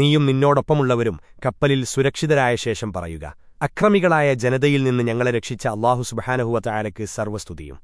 നീയും നിന്നോടൊപ്പമുള്ളവരും കപ്പലിൽ സുരക്ഷിതരായ ശേഷം പറയുക. അക്രമികളായ ജനതയിൽ നിന്ന് ഞങ്ങളെ രക്ഷിച്ച അള്ളാഹു സുബാനഹുവ ചായാലയ്ക്ക് സർവസ്തുതിയും